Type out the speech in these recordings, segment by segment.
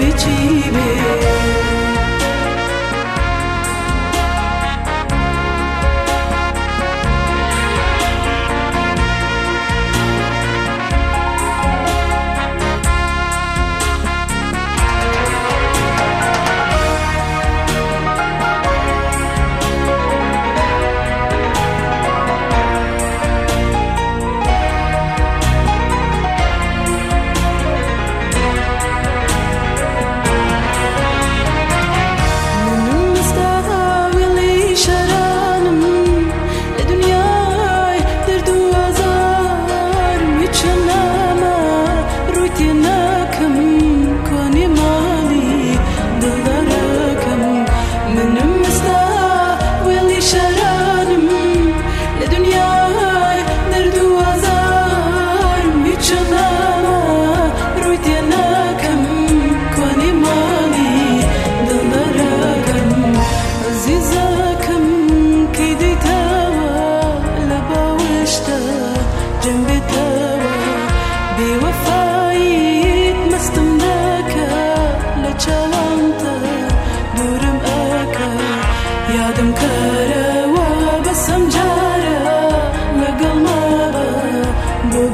biçimi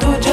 do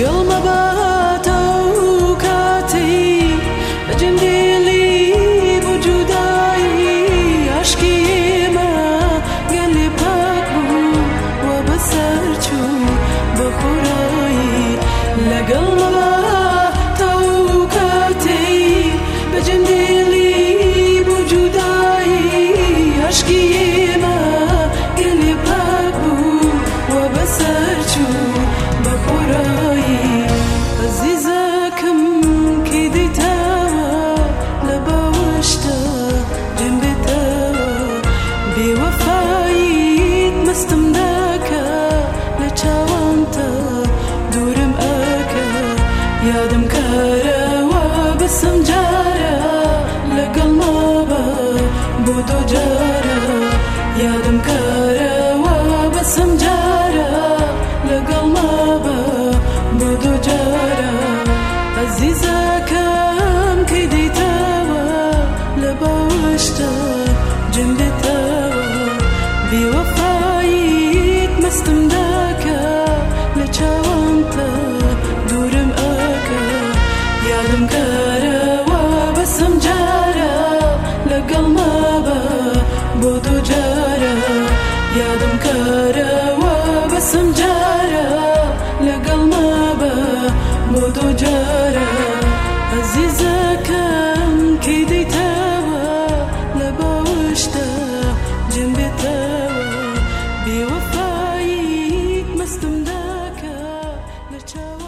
Gılmadan بوفايك ما استمداك نرجع